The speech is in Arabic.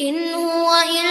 إن هو إلا